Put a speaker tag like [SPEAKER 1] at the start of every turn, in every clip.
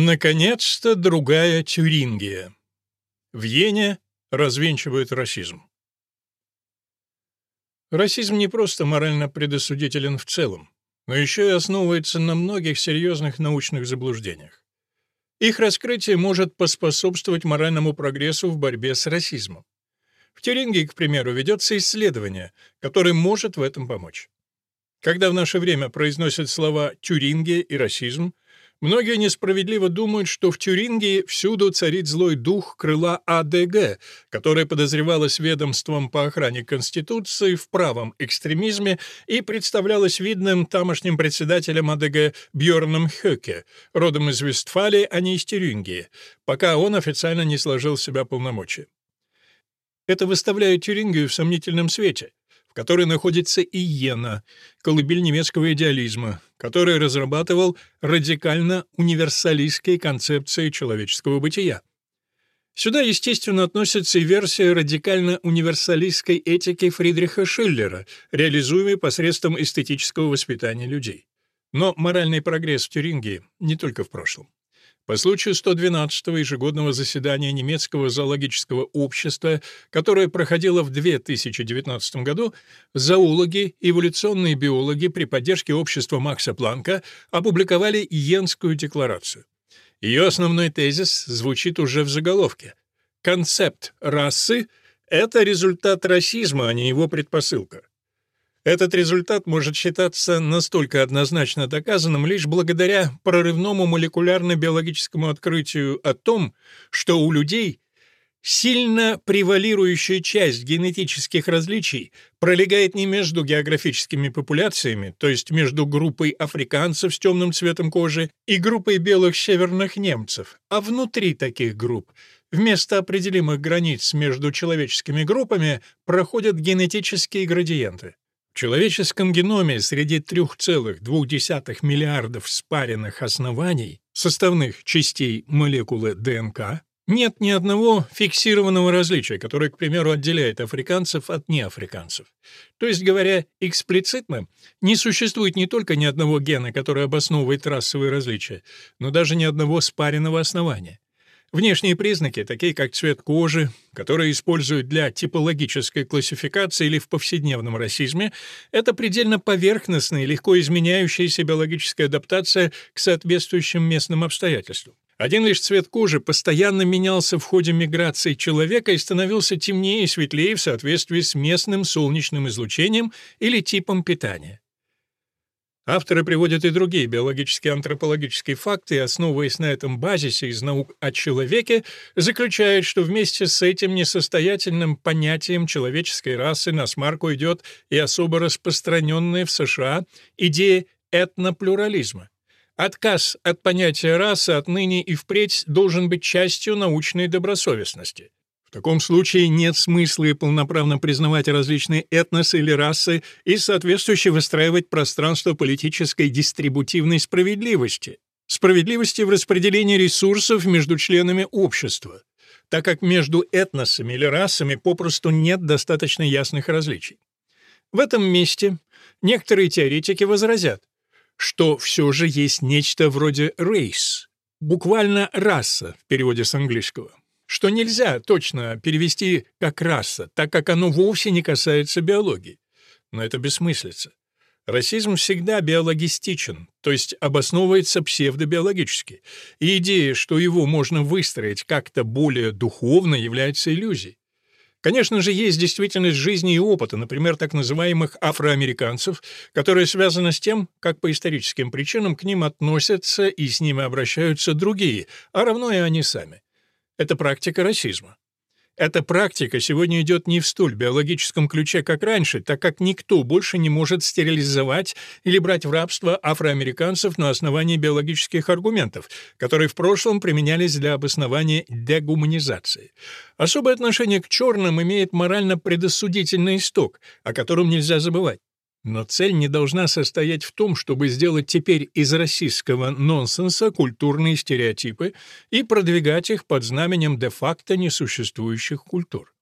[SPEAKER 1] Наконец-то другая Тюрингия. В Йене развенчивают расизм. Расизм не просто морально предосудителен в целом, но еще и основывается на многих серьезных научных заблуждениях. Их раскрытие может поспособствовать моральному прогрессу в борьбе с расизмом. В Тюрингии, к примеру, ведется исследование, которое может в этом помочь. Когда в наше время произносят слова «Тюрингия» и «расизм», Многие несправедливо думают, что в Тюрингии всюду царит злой дух крыла АДГ, которое подозревалось ведомством по охране Конституции в правом экстремизме и представлялось видным тамошним председателем АДГ Бьорном Хёке, родом из Вестфалии, а не из Тюрингии, пока он официально не сложил в себя полномочия. Это выставляет Тюрингию в сомнительном свете которой находится Иена, колыбель немецкого идеализма, который разрабатывал радикально-универсалистские концепции человеческого бытия. Сюда, естественно, относится и версия радикально-универсалистской этики Фридриха Шиллера, реализуемой посредством эстетического воспитания людей. Но моральный прогресс в Тюрингии не только в прошлом. По случаю 112-го ежегодного заседания немецкого зоологического общества, которое проходило в 2019 году, зоологи, эволюционные биологи при поддержке общества Макса Планка опубликовали Йенскую декларацию. Ее основной тезис звучит уже в заголовке. Концепт расы — это результат расизма, а не его предпосылка. Этот результат может считаться настолько однозначно доказанным лишь благодаря прорывному молекулярно-биологическому открытию о том, что у людей сильно превалирующая часть генетических различий пролегает не между географическими популяциями, то есть между группой африканцев с темным цветом кожи и группой белых северных немцев, а внутри таких групп Вместо определимых границ между человеческими группами проходят генетические градиенты. Человеческом геноме среди 3,2 миллиардов спаренных оснований, составных частей молекулы ДНК, нет ни одного фиксированного различия, которое, к примеру, отделяет африканцев от неафриканцев. То есть, говоря эксплицитно, не существует не только ни одного гена, который обосновывает расовые различия, но даже ни одного спаренного основания. Внешние признаки, такие как цвет кожи, которые используют для типологической классификации или в повседневном расизме, это предельно поверхностная и легко изменяющаяся биологическая адаптация к соответствующим местным обстоятельствам. Один лишь цвет кожи постоянно менялся в ходе миграции человека и становился темнее и светлее в соответствии с местным солнечным излучением или типом питания. Авторы приводят и другие биологические антропологические факты, основываясь на этом базисе из наук о человеке, заключают, что вместе с этим несостоятельным понятием человеческой расы на смарку идет и особо распространенная в США идея этноплюрализма. Отказ от понятия расы отныне и впредь должен быть частью научной добросовестности. В таком случае нет смысла и полноправно признавать различные этносы или расы и соответствующе выстраивать пространство политической дистрибутивной справедливости, справедливости в распределении ресурсов между членами общества, так как между этносами или расами попросту нет достаточно ясных различий. В этом месте некоторые теоретики возразят, что все же есть нечто вроде race, буквально раса в переводе с английского что нельзя точно перевести как раса, так как оно вовсе не касается биологии. Но это бессмыслица. Расизм всегда биологистичен, то есть обосновывается псевдобиологически, и идея, что его можно выстроить как-то более духовно, является иллюзией. Конечно же, есть действительность жизни и опыта, например, так называемых афроамериканцев, которая связана с тем, как по историческим причинам к ним относятся и с ними обращаются другие, а равно и они сами. Это практика расизма. Эта практика сегодня идет не в столь биологическом ключе, как раньше, так как никто больше не может стерилизовать или брать в рабство афроамериканцев на основании биологических аргументов, которые в прошлом применялись для обоснования дегуманизации. Особое отношение к черным имеет морально предосудительный исток, о котором нельзя забывать. Но цель не должна состоять в том, чтобы сделать теперь из российского нонсенса культурные стереотипы и продвигать их под знаменем де-факто несуществующих культур.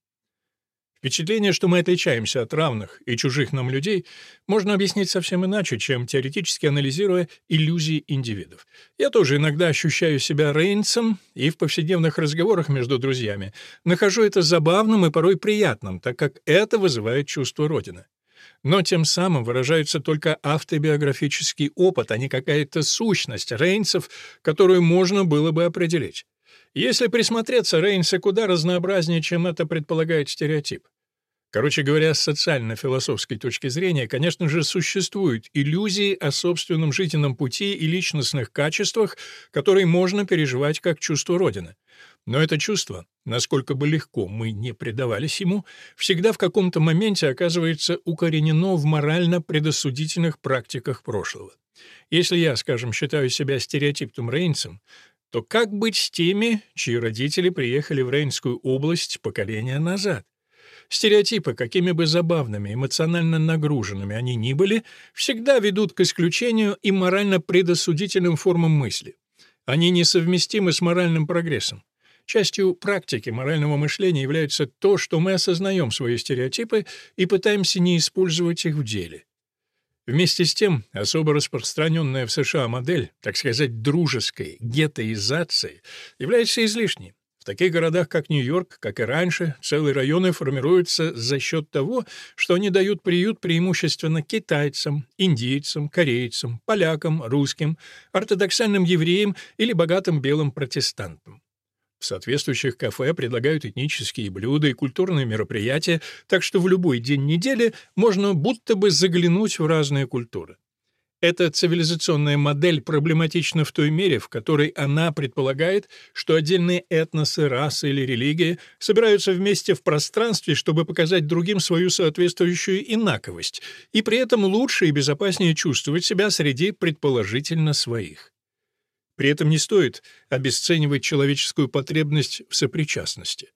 [SPEAKER 1] Впечатление, что мы отличаемся от равных и чужих нам людей, можно объяснить совсем иначе, чем теоретически анализируя иллюзии индивидов. Я тоже иногда ощущаю себя рейнцем и в повседневных разговорах между друзьями нахожу это забавным и порой приятным, так как это вызывает чувство Родины. Но тем самым выражается только автобиографический опыт, а не какая-то сущность рейнцев, которую можно было бы определить. Если присмотреться, Рейнсы куда разнообразнее, чем это предполагает стереотип. Короче говоря, с социально-философской точки зрения, конечно же, существуют иллюзии о собственном жизненном пути и личностных качествах, которые можно переживать как чувство Родины. Но это чувство, насколько бы легко мы не предавались ему, всегда в каком-то моменте оказывается укоренено в морально-предосудительных практиках прошлого. Если я, скажем, считаю себя стереотипным рейнцем, то как быть с теми, чьи родители приехали в Рейнскую область поколения назад? Стереотипы, какими бы забавными, эмоционально нагруженными они ни были, всегда ведут к исключению и морально предосудительным формам мысли. Они несовместимы с моральным прогрессом. Частью практики морального мышления является то, что мы осознаем свои стереотипы и пытаемся не использовать их в деле. Вместе с тем, особо распространенная в США модель, так сказать, дружеской гетоизации, является излишней. В таких городах, как Нью-Йорк, как и раньше, целые районы формируются за счет того, что они дают приют преимущественно китайцам, индийцам, корейцам, полякам, русским, ортодоксальным евреям или богатым белым протестантам. Соответствующих кафе предлагают этнические блюда и культурные мероприятия, так что в любой день недели можно будто бы заглянуть в разные культуры. Эта цивилизационная модель проблематична в той мере, в которой она предполагает, что отдельные этносы, расы или религии собираются вместе в пространстве, чтобы показать другим свою соответствующую инаковость, и при этом лучше и безопаснее чувствовать себя среди предположительно своих. При этом не стоит обесценивать человеческую потребность в сопричастности.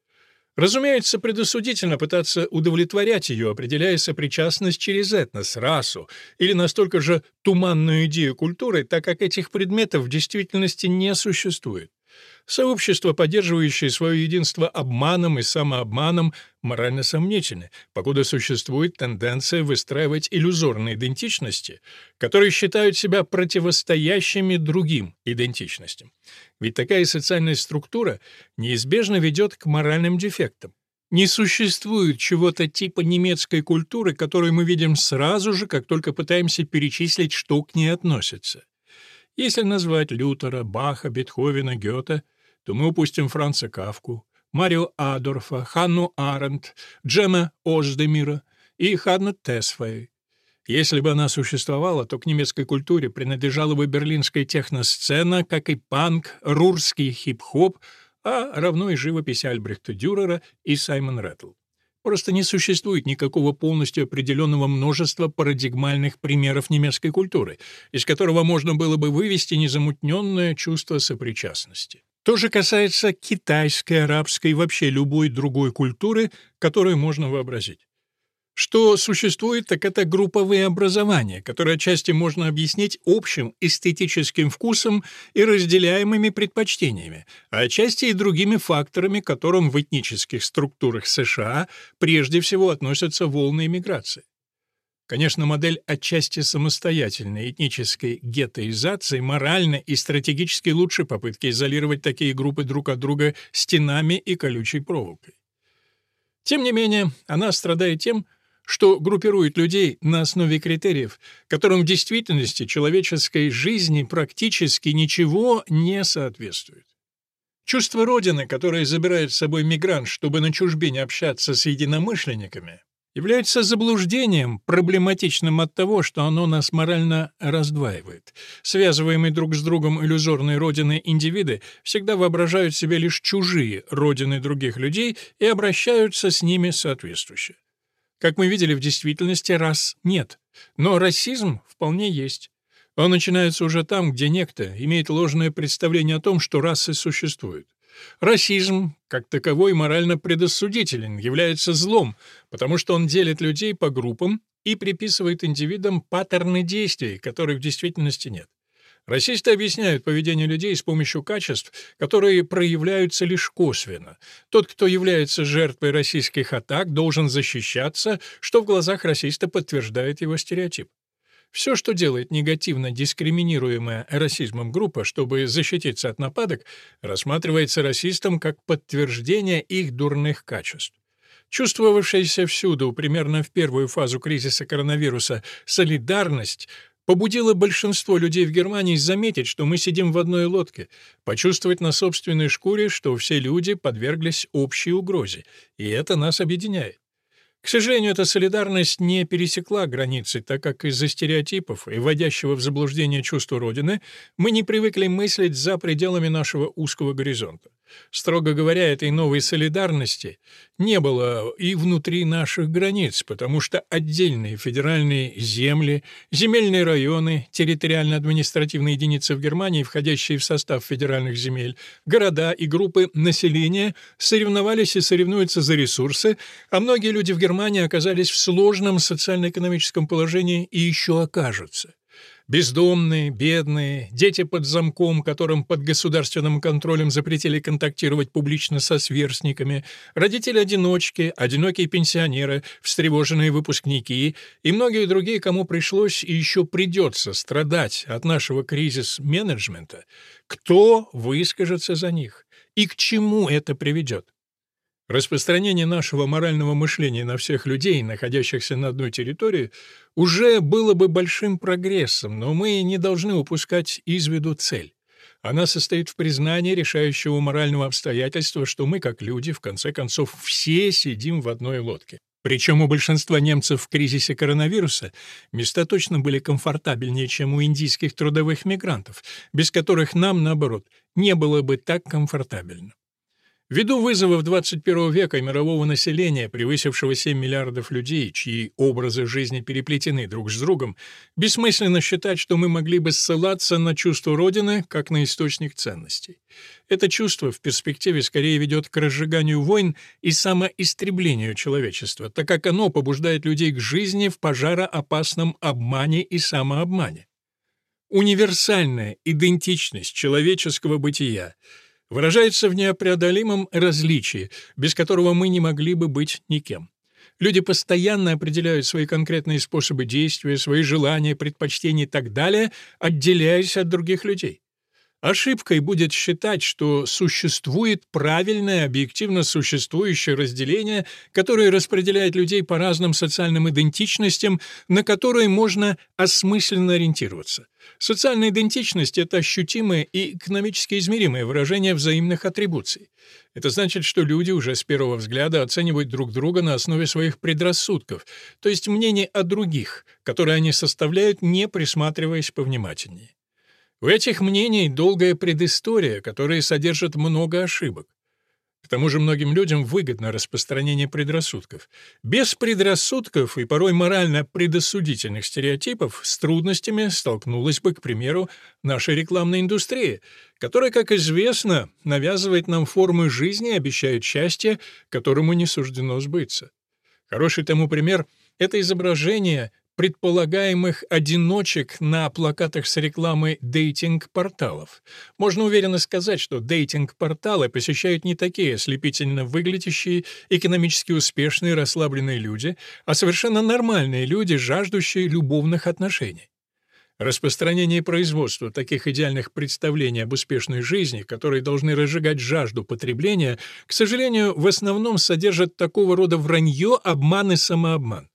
[SPEAKER 1] Разумеется, предосудительно пытаться удовлетворять ее, определяя сопричастность через этнос, расу или настолько же туманную идею культуры, так как этих предметов в действительности не существует. Сообщества, поддерживающие свое единство обманом и самообманом, морально сомнительны, покуда существует тенденция выстраивать иллюзорные идентичности, которые считают себя противостоящими другим идентичностям. Ведь такая социальная структура неизбежно ведет к моральным дефектам. Не существует чего-то типа немецкой культуры, которую мы видим сразу же, как только пытаемся перечислить, что к ней относится. Если назвать Лютера, Баха, Бетховена, Гёте, то мы упустим Франца Кавку, Марио Адорфа, Ханну Аренд, Джема Оздемира и Ханну Тесфей. Если бы она существовала, то к немецкой культуре принадлежала бы берлинская техносцена, как и панк, рурский хип-хоп, а равно и живопись Альбрехта Дюрера и Саймон Рэттл. Просто не существует никакого полностью определенного множества парадигмальных примеров немецкой культуры, из которого можно было бы вывести незамутненное чувство сопричастности. То же касается китайской, арабской и вообще любой другой культуры, которую можно вообразить. Что существует, так это групповые образования, которые отчасти можно объяснить общим эстетическим вкусом и разделяемыми предпочтениями, а отчасти и другими факторами, к которым в этнических структурах США прежде всего относятся волны иммиграции. Конечно, модель отчасти самостоятельной этнической гетоизации морально и стратегически лучше попытки изолировать такие группы друг от друга стенами и колючей проволокой. Тем не менее, она страдает тем, что группирует людей на основе критериев, которым в действительности человеческой жизни практически ничего не соответствует. Чувство Родины, которое забирает с собой мигрант, чтобы на чужбине общаться с единомышленниками, является заблуждением, проблематичным от того, что оно нас морально раздваивает. Связываемые друг с другом иллюзорные родины индивиды всегда воображают себе лишь чужие родины других людей и обращаются с ними соответствующе. Как мы видели, в действительности рас нет. Но расизм вполне есть. Он начинается уже там, где некто имеет ложное представление о том, что расы существуют. Расизм, как таковой, морально предосудителен, является злом, потому что он делит людей по группам и приписывает индивидам паттерны действий, которых в действительности нет. Расисты объясняют поведение людей с помощью качеств, которые проявляются лишь косвенно. Тот, кто является жертвой российских атак, должен защищаться, что в глазах расиста подтверждает его стереотип. Все, что делает негативно дискриминируемая расизмом группа, чтобы защититься от нападок, рассматривается расистом как подтверждение их дурных качеств. Чувствовавшаяся всюду, примерно в первую фазу кризиса коронавируса, солидарность побудила большинство людей в Германии заметить, что мы сидим в одной лодке, почувствовать на собственной шкуре, что все люди подверглись общей угрозе, и это нас объединяет. К сожалению, эта солидарность не пересекла границы, так как из-за стереотипов и вводящего в заблуждение чувства Родины мы не привыкли мыслить за пределами нашего узкого горизонта. Строго говоря, этой новой солидарности не было и внутри наших границ, потому что отдельные федеральные земли, земельные районы, территориально-административные единицы в Германии, входящие в состав федеральных земель, города и группы населения соревновались и соревнуются за ресурсы, а многие люди в Германии оказались в сложном социально-экономическом положении и еще окажутся. Бездомные, бедные, дети под замком, которым под государственным контролем запретили контактировать публично со сверстниками, родители-одиночки, одинокие пенсионеры, встревоженные выпускники и многие другие, кому пришлось и еще придется страдать от нашего кризис-менеджмента, кто выскажется за них и к чему это приведет? Распространение нашего морального мышления на всех людей, находящихся на одной территории, уже было бы большим прогрессом, но мы не должны упускать из виду цель. Она состоит в признании решающего морального обстоятельства, что мы, как люди, в конце концов, все сидим в одной лодке. Причем у большинства немцев в кризисе коронавируса места точно были комфортабельнее, чем у индийских трудовых мигрантов, без которых нам, наоборот, не было бы так комфортабельно. Ввиду вызовов 21 века и мирового населения, превысившего 7 миллиардов людей, чьи образы жизни переплетены друг с другом, бессмысленно считать, что мы могли бы ссылаться на чувство Родины как на источник ценностей. Это чувство в перспективе скорее ведет к разжиганию войн и самоистреблению человечества, так как оно побуждает людей к жизни в пожароопасном обмане и самообмане. Универсальная идентичность человеческого бытия — выражается в неопреодолимом различии, без которого мы не могли бы быть никем. Люди постоянно определяют свои конкретные способы действия, свои желания, предпочтения и так далее, отделяясь от других людей. Ошибкой будет считать, что существует правильное, объективно существующее разделение, которое распределяет людей по разным социальным идентичностям, на которые можно осмысленно ориентироваться. Социальная идентичность — это ощутимое и экономически измеримое выражение взаимных атрибуций. Это значит, что люди уже с первого взгляда оценивают друг друга на основе своих предрассудков, то есть мнений о других, которые они составляют, не присматриваясь повнимательнее. У этих мнений долгая предыстория, которая содержит много ошибок. К тому же многим людям выгодно распространение предрассудков. Без предрассудков и порой морально предосудительных стереотипов с трудностями столкнулась бы, к примеру, наша рекламная индустрия, которая, как известно, навязывает нам формы жизни и обещает счастье, которому не суждено сбыться. Хороший тому пример — это изображение предполагаемых одиночек на плакатах с рекламой дейтинг-порталов. Можно уверенно сказать, что дейтинг-порталы посещают не такие ослепительно выглядящие, экономически успешные, расслабленные люди, а совершенно нормальные люди, жаждущие любовных отношений. Распространение и производство таких идеальных представлений об успешной жизни, которые должны разжигать жажду потребления, к сожалению, в основном содержат такого рода вранье, обман и самообман.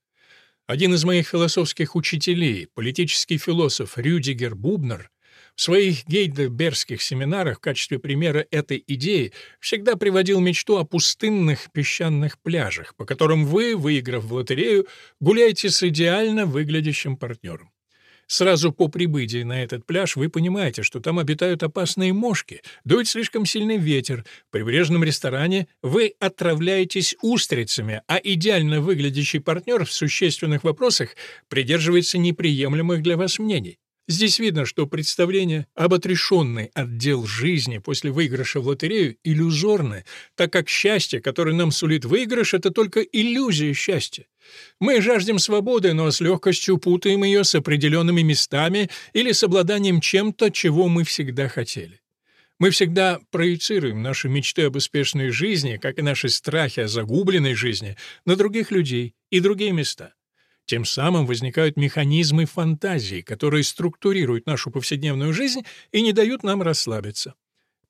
[SPEAKER 1] Один из моих философских учителей, политический философ Рюдигер Бубнер, в своих гейдельбергских семинарах в качестве примера этой идеи всегда приводил мечту о пустынных песчаных пляжах, по которым вы, выиграв в лотерею, гуляете с идеально выглядящим партнером. Сразу по прибытии на этот пляж вы понимаете, что там обитают опасные мошки, дует слишком сильный ветер, в прибрежном ресторане вы отравляетесь устрицами, а идеально выглядящий партнер в существенных вопросах придерживается неприемлемых для вас мнений. Здесь видно, что представление об отрешенной отдел жизни после выигрыша в лотерею иллюзорны, так как счастье, которое нам сулит выигрыш, это только иллюзия счастья. Мы жаждем свободы, но с легкостью путаем ее с определенными местами или с обладанием чем-то, чего мы всегда хотели. Мы всегда проецируем наши мечты об успешной жизни, как и наши страхи о загубленной жизни, на других людей и другие места. Тем самым возникают механизмы фантазии, которые структурируют нашу повседневную жизнь и не дают нам расслабиться.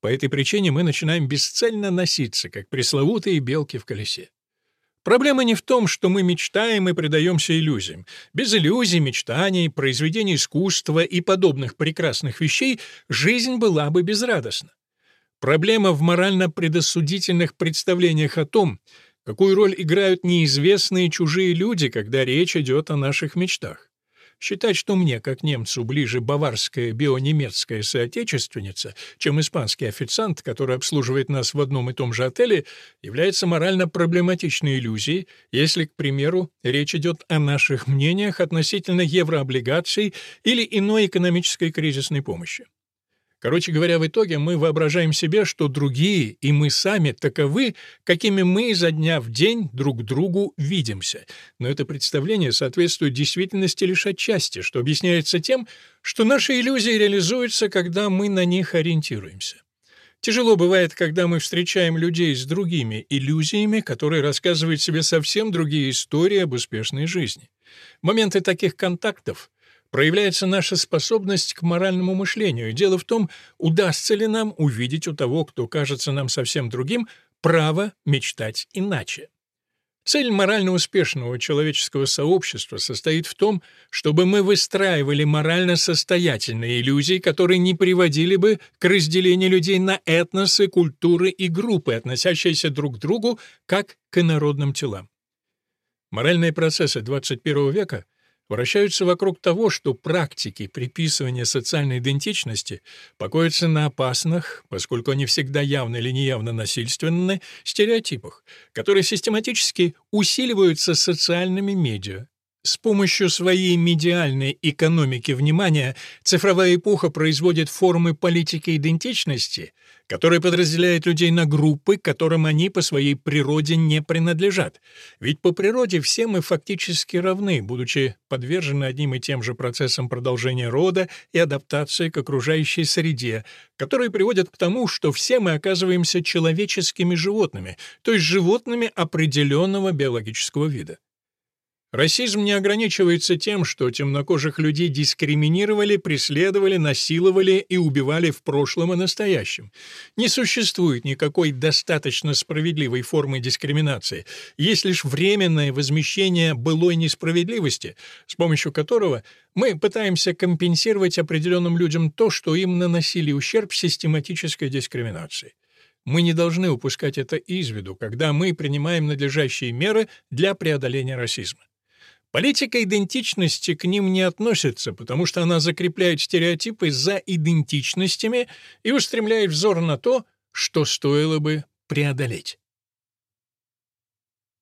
[SPEAKER 1] По этой причине мы начинаем бесцельно носиться, как пресловутые белки в колесе. Проблема не в том, что мы мечтаем и предаемся иллюзиям. Без иллюзий, мечтаний, произведений искусства и подобных прекрасных вещей жизнь была бы безрадостна. Проблема в морально-предосудительных представлениях о том, Какую роль играют неизвестные чужие люди, когда речь идет о наших мечтах? Считать, что мне, как немцу, ближе баварская бионемецкая соотечественница, чем испанский официант, который обслуживает нас в одном и том же отеле, является морально проблематичной иллюзией, если, к примеру, речь идет о наших мнениях относительно еврооблигаций или иной экономической кризисной помощи. Короче говоря, в итоге мы воображаем себе, что другие и мы сами таковы, какими мы изо дня в день друг другу видимся. Но это представление соответствует действительности лишь отчасти, что объясняется тем, что наши иллюзии реализуются, когда мы на них ориентируемся. Тяжело бывает, когда мы встречаем людей с другими иллюзиями, которые рассказывают себе совсем другие истории об успешной жизни. Моменты таких контактов проявляется наша способность к моральному мышлению. Дело в том, удастся ли нам увидеть у того, кто кажется нам совсем другим, право мечтать иначе. Цель морально успешного человеческого сообщества состоит в том, чтобы мы выстраивали морально состоятельные иллюзии, которые не приводили бы к разделению людей на этносы, культуры и группы, относящиеся друг к другу как к инородным телам. Моральные процессы XXI века — вращаются вокруг того, что практики приписывания социальной идентичности покоятся на опасных, поскольку они всегда явно или неявно насильственны, стереотипах, которые систематически усиливаются социальными медиа, с помощью своей медиальной экономики внимания цифровая эпоха производит формы политики идентичности, которая подразделяет людей на группы, которым они по своей природе не принадлежат. Ведь по природе все мы фактически равны, будучи подвержены одним и тем же процессам продолжения рода и адаптации к окружающей среде, которые приводят к тому, что все мы оказываемся человеческими животными, то есть животными определенного биологического вида. Расизм не ограничивается тем, что темнокожих людей дискриминировали, преследовали, насиловали и убивали в прошлом и настоящем. Не существует никакой достаточно справедливой формы дискриминации. Есть лишь временное возмещение былой несправедливости, с помощью которого мы пытаемся компенсировать определенным людям то, что им наносили ущерб систематической дискриминации. Мы не должны упускать это из виду, когда мы принимаем надлежащие меры для преодоления расизма. Политика идентичности к ним не относится, потому что она закрепляет стереотипы за идентичностями и устремляет взор на то, что стоило бы преодолеть.